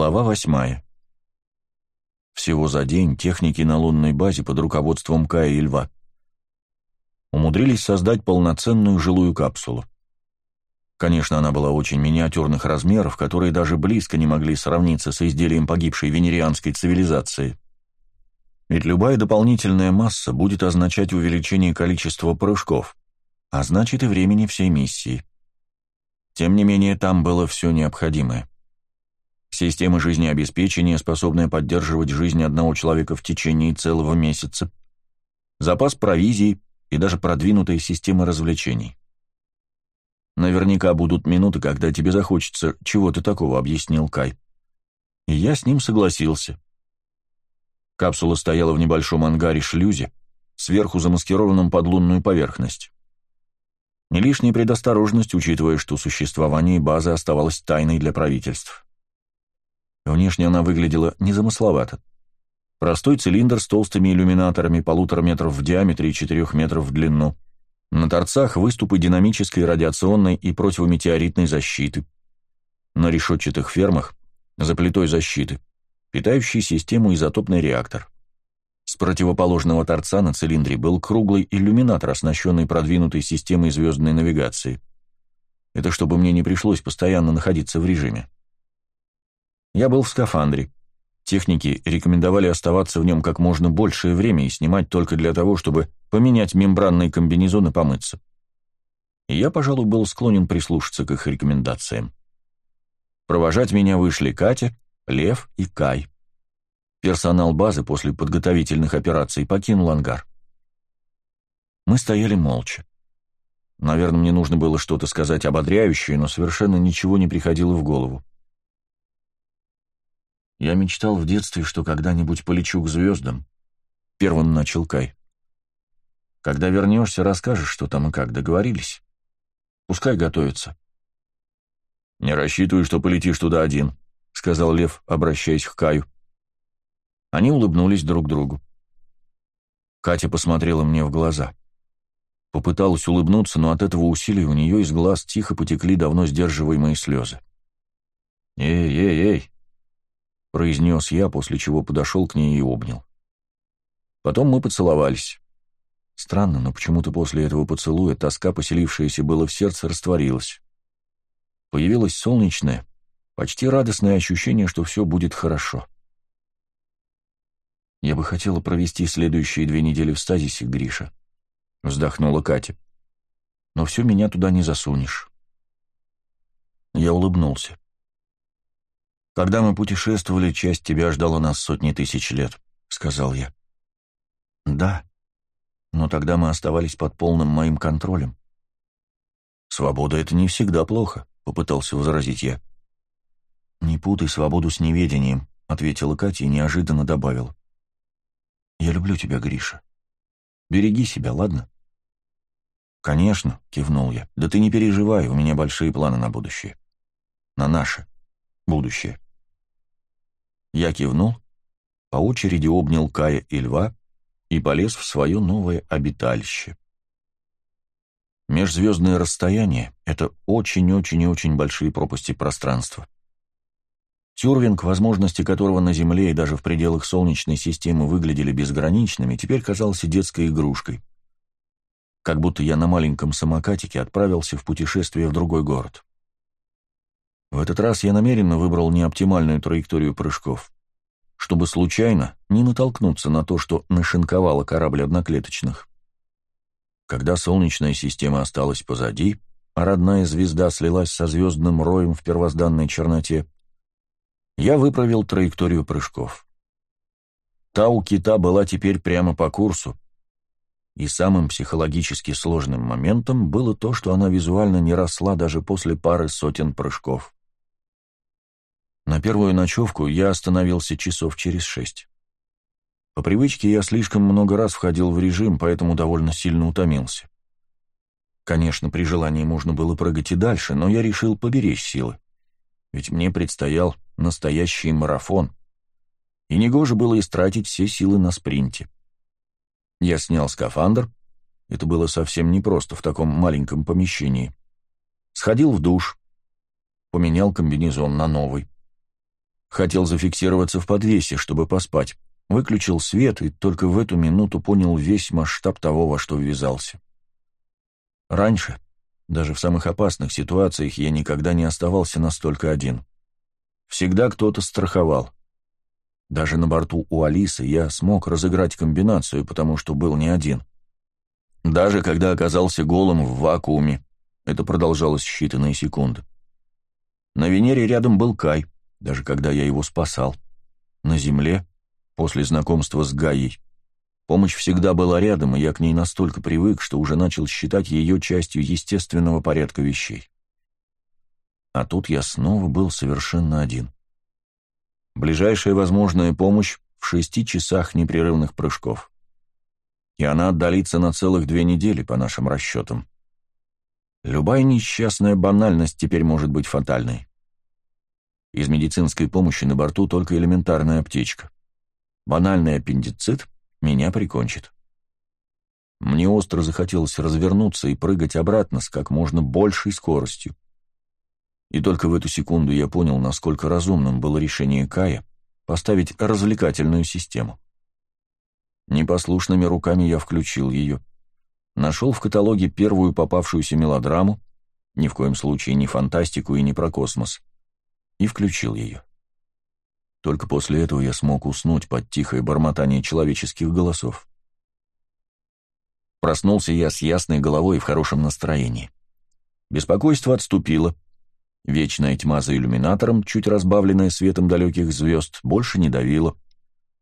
Глава восьмая. Всего за день техники на лунной базе под руководством Кая и Льва умудрились создать полноценную жилую капсулу. Конечно, она была очень миниатюрных размеров, которые даже близко не могли сравниться с изделием погибшей венерианской цивилизации. Ведь любая дополнительная масса будет означать увеличение количества прыжков, а значит и времени всей миссии. Тем не менее, там было все необходимое. Система жизнеобеспечения, способная поддерживать жизнь одного человека в течение целого месяца, запас провизии и даже продвинутая система развлечений. Наверняка будут минуты, когда тебе захочется чего-то такого, объяснил Кай. И я с ним согласился. Капсула стояла в небольшом ангаре-шлюзе, сверху замаскированном под лунную поверхность. Не лишняя предосторожность, учитывая, что существование базы оставалось тайной для правительств. Внешне она выглядела незамысловато. Простой цилиндр с толстыми иллюминаторами полутора метров в диаметре и четырех метров в длину. На торцах выступы динамической, радиационной и противометеоритной защиты. На решетчатых фермах – за плитой защиты – питающий систему изотопный реактор. С противоположного торца на цилиндре был круглый иллюминатор, оснащенный продвинутой системой звездной навигации. Это чтобы мне не пришлось постоянно находиться в режиме. Я был в скафандре. Техники рекомендовали оставаться в нем как можно большее время и снимать только для того, чтобы поменять мембранный комбинезон и помыться. И я, пожалуй, был склонен прислушаться к их рекомендациям. Провожать меня вышли Катя, Лев и Кай. Персонал базы после подготовительных операций покинул ангар. Мы стояли молча. Наверное, мне нужно было что-то сказать ободряющее, но совершенно ничего не приходило в голову. Я мечтал в детстве, что когда-нибудь полечу к звездам. Первым начал Кай. Когда вернешься, расскажешь, что там и как, договорились? Пускай готовятся. Не рассчитываю, что полетишь туда один, — сказал Лев, обращаясь к Каю. Они улыбнулись друг другу. Катя посмотрела мне в глаза. Попыталась улыбнуться, но от этого усилия у нее из глаз тихо потекли давно сдерживаемые слезы. «Эй-эй-эй!» — произнес я, после чего подошел к ней и обнял. Потом мы поцеловались. Странно, но почему-то после этого поцелуя тоска, поселившаяся было в сердце, растворилась. Появилась солнечная, Почти радостное ощущение, что все будет хорошо. «Я бы хотела провести следующие две недели в стазисе, Гриша», — вздохнула Катя. «Но все меня туда не засунешь». Я улыбнулся. «Когда мы путешествовали, часть тебя ждала нас сотни тысяч лет», — сказал я. «Да, но тогда мы оставались под полным моим контролем». «Свобода — это не всегда плохо», — попытался возразить я. «Не путай свободу с неведением», — ответила Катя и неожиданно добавила. «Я люблю тебя, Гриша. Береги себя, ладно?» «Конечно», — кивнул я. «Да ты не переживай, у меня большие планы на будущее. На наше будущее». Я кивнул, по очереди обнял Кая и Льва и полез в свое новое обиталище. Межзвездное расстояние — это очень-очень и очень большие пропасти пространства. Тюрвинг, возможности которого на Земле и даже в пределах Солнечной системы выглядели безграничными, теперь казался детской игрушкой. Как будто я на маленьком самокатике отправился в путешествие в другой город. В этот раз я намеренно выбрал неоптимальную траекторию прыжков, чтобы случайно не натолкнуться на то, что нашинковало корабль одноклеточных. Когда Солнечная система осталась позади, а родная звезда слилась со звездным роем в первозданной черноте, я выправил траекторию прыжков. Та у кита была теперь прямо по курсу, и самым психологически сложным моментом было то, что она визуально не росла даже после пары сотен прыжков. На первую ночевку я остановился часов через шесть. По привычке я слишком много раз входил в режим, поэтому довольно сильно утомился. Конечно, при желании можно было прыгать и дальше, но я решил поберечь силы. Ведь мне предстоял настоящий марафон, и негоже было истратить все силы на спринте. Я снял скафандр, это было совсем непросто в таком маленьком помещении. Сходил в душ, поменял комбинезон на новый. Хотел зафиксироваться в подвесе, чтобы поспать. Выключил свет и только в эту минуту понял весь масштаб того, во что ввязался. Раньше, даже в самых опасных ситуациях, я никогда не оставался настолько один. Всегда кто-то страховал. Даже на борту у Алисы я смог разыграть комбинацию, потому что был не один. Даже когда оказался голым в вакууме, это продолжалось считанные секунды. На Венере рядом был Кай, даже когда я его спасал. На Земле, после знакомства с Гаей, помощь всегда была рядом, и я к ней настолько привык, что уже начал считать ее частью естественного порядка вещей. А тут я снова был совершенно один. Ближайшая возможная помощь в шести часах непрерывных прыжков. И она отдалится на целых две недели, по нашим расчетам. Любая несчастная банальность теперь может быть фатальной. Из медицинской помощи на борту только элементарная аптечка. Банальный аппендицит меня прикончит. Мне остро захотелось развернуться и прыгать обратно с как можно большей скоростью. И только в эту секунду я понял, насколько разумным было решение Кая поставить развлекательную систему. Непослушными руками я включил ее, нашел в каталоге первую попавшуюся мелодраму, ни в коем случае не фантастику и не про космос, и включил ее. Только после этого я смог уснуть под тихое бормотание человеческих голосов. Проснулся я с ясной головой и в хорошем настроении. Беспокойство отступило. Вечная тьма за иллюминатором, чуть разбавленная светом далеких звезд, больше не давила.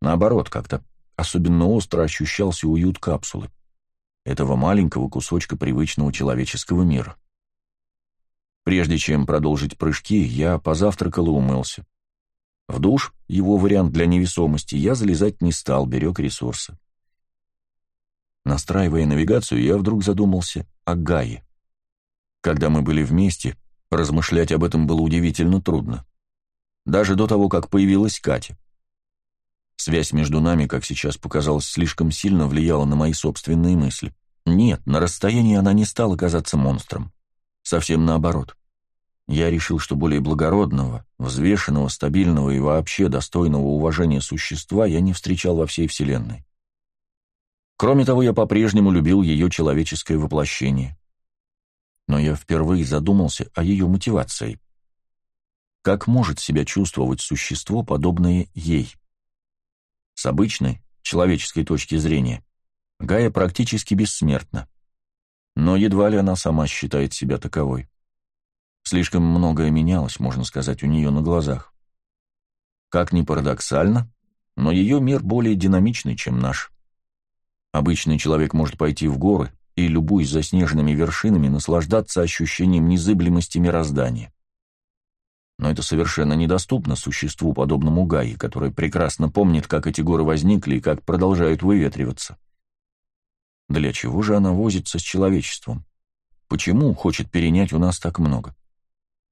Наоборот, как-то особенно остро ощущался уют капсулы этого маленького кусочка привычного человеческого мира. Прежде чем продолжить прыжки, я позавтракал и умылся. В душ, его вариант для невесомости, я залезать не стал, берег ресурсы. Настраивая навигацию, я вдруг задумался о Гае. Когда мы были вместе, размышлять об этом было удивительно трудно. Даже до того, как появилась Катя. Связь между нами, как сейчас показалось, слишком сильно влияла на мои собственные мысли. Нет, на расстоянии она не стала казаться монстром. Совсем наоборот. Я решил, что более благородного, взвешенного, стабильного и вообще достойного уважения существа я не встречал во всей Вселенной. Кроме того, я по-прежнему любил ее человеческое воплощение. Но я впервые задумался о ее мотивации. Как может себя чувствовать существо, подобное ей? С обычной, человеческой точки зрения, Гая практически бессмертна. Но едва ли она сама считает себя таковой. Слишком многое менялось, можно сказать, у нее на глазах. Как ни парадоксально, но ее мир более динамичный, чем наш. Обычный человек может пойти в горы и, любуясь заснеженными вершинами, наслаждаться ощущением незыблемости мироздания. Но это совершенно недоступно существу, подобному Гае, которое прекрасно помнит, как эти горы возникли и как продолжают выветриваться. Для чего же она возится с человечеством? Почему хочет перенять у нас так много?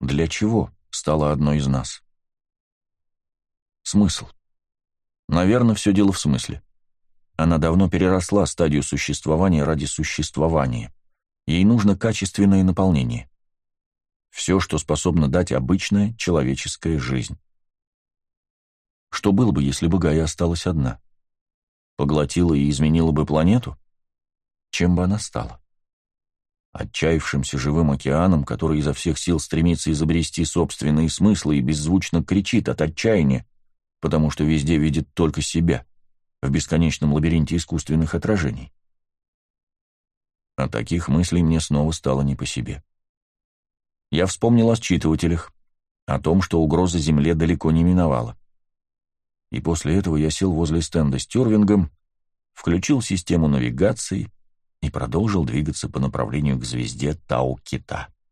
Для чего стала одной из нас? Смысл. Наверное, все дело в смысле. Она давно переросла стадию существования ради существования. Ей нужно качественное наполнение. Все, что способно дать обычная человеческая жизнь. Что было бы, если бы Гая осталась одна? Поглотила и изменила бы планету? чем бы она стала? Отчаявшимся живым океаном, который изо всех сил стремится изобрести собственные смыслы и беззвучно кричит от отчаяния, потому что везде видит только себя, в бесконечном лабиринте искусственных отражений. От таких мыслей мне снова стало не по себе. Я вспомнил о считывателях, о том, что угроза Земле далеко не миновала. И после этого я сел возле стенда с тюрвингом, включил систему навигации и продолжил двигаться по направлению к звезде Тау-Кита.